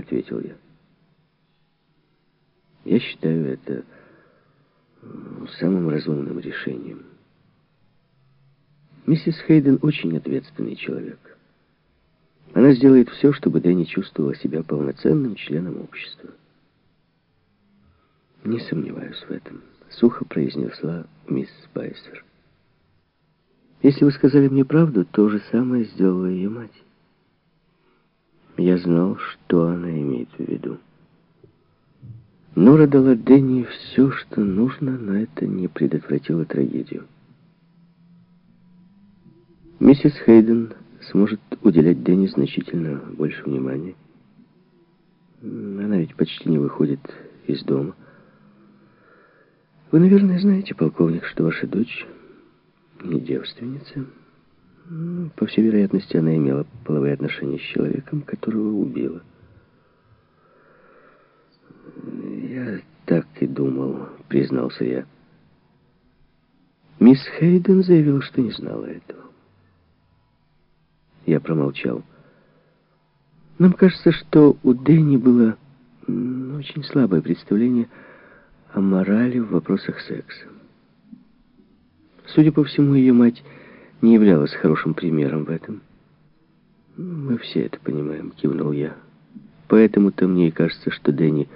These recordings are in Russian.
ответил я. Я считаю это самым разумным решением. Миссис Хейден очень ответственный человек. Она сделает все, чтобы Дэнни чувствовала себя полноценным членом общества. «Не сомневаюсь в этом», — сухо произнесла мисс Спайсер. «Если вы сказали мне правду, то же самое сделала ее мать». Я знал, что она имеет в виду. Нора дала Дэнни все, что нужно, но это не предотвратило трагедию. Миссис Хейден сможет уделять Дэнни значительно больше внимания. Она ведь почти не выходит из дома. Вы, наверное, знаете, полковник, что ваша дочь не девственница. По всей вероятности, она имела половые отношения с человеком, которого убила. «Я так и думал», — признался я. Мисс Хейден заявила, что не знала этого. Я промолчал. Нам кажется, что у Дэнни было очень слабое представление о морали в вопросах секса. Судя по всему, ее мать не являлась хорошим примером в этом. «Мы все это понимаем», — кивнул я. «Поэтому-то мне и кажется, что Дэнни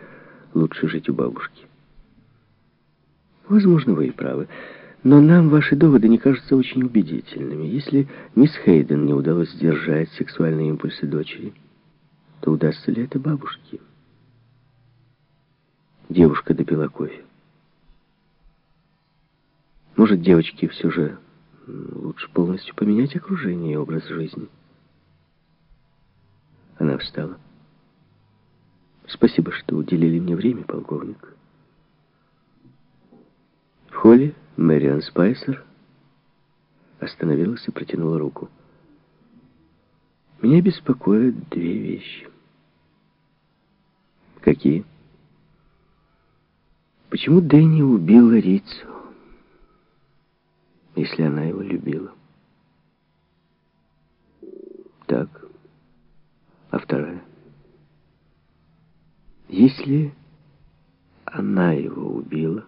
лучше жить у бабушки». «Возможно, вы и правы. Но нам ваши доводы не кажутся очень убедительными. Если мисс Хейден не удалось сдержать сексуальные импульсы дочери, то удастся ли это бабушке?» Девушка допила кофе. «Может, девочки все же Лучше полностью поменять окружение и образ жизни. Она встала. Спасибо, что уделили мне время, полковник. В холле Мэриан Спайсер остановилась и протянула руку. Меня беспокоят две вещи. Какие? Почему Дэнни убила Рицу? Если она его любила. Так. А вторая? Если она его убила,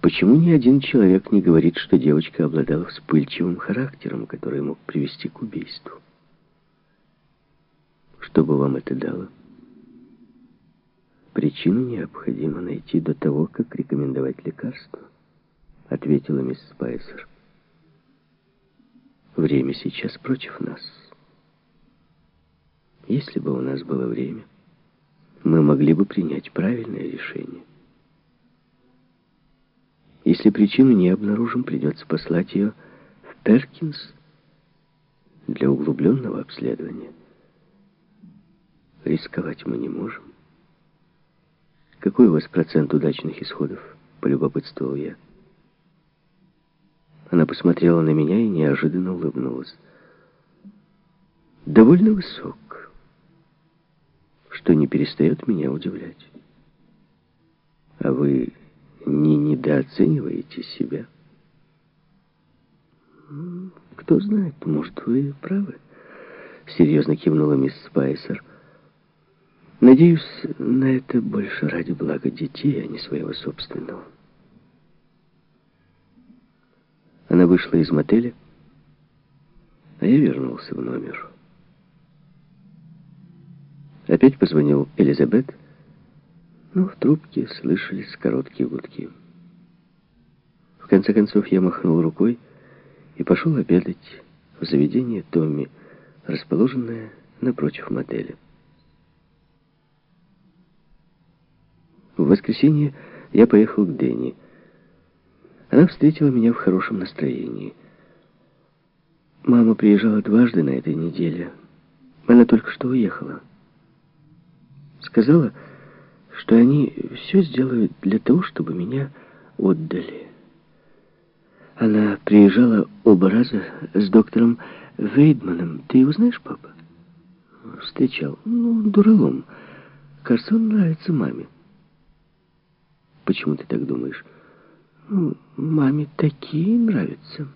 почему ни один человек не говорит, что девочка обладала вспыльчивым характером, который мог привести к убийству? Что бы вам это дало? Причину необходимо найти до того, как рекомендовать лекарство. — ответила мисс Спайсер. «Время сейчас против нас. Если бы у нас было время, мы могли бы принять правильное решение. Если причину не обнаружим, придется послать ее в Перкинс для углубленного обследования. Рисковать мы не можем. Какой у вас процент удачных исходов?» — полюбопытствовал я. Она посмотрела на меня и неожиданно улыбнулась. Довольно высок, что не перестает меня удивлять. А вы не недооцениваете себя? Кто знает, может, вы правы. Серьезно кивнула мисс Спайсер. Надеюсь, на это больше ради блага детей, а не своего собственного. Она вышла из мотеля, а я вернулся в номер. Опять позвонил Элизабет, но в трубке слышались короткие гудки. В конце концов я махнул рукой и пошел обедать в заведение Томми, расположенное напротив мотеля. В воскресенье я поехал к Дэнни. Она встретила меня в хорошем настроении. Мама приезжала дважды на этой неделе. Она только что уехала. Сказала, что они все сделают для того, чтобы меня отдали. Она приезжала оба раза с доктором Вейдманом. Ты его знаешь, папа? Встречал. Ну, дуралом. Кажется, он нравится маме. Почему ты так думаешь? Маме такие нравятся.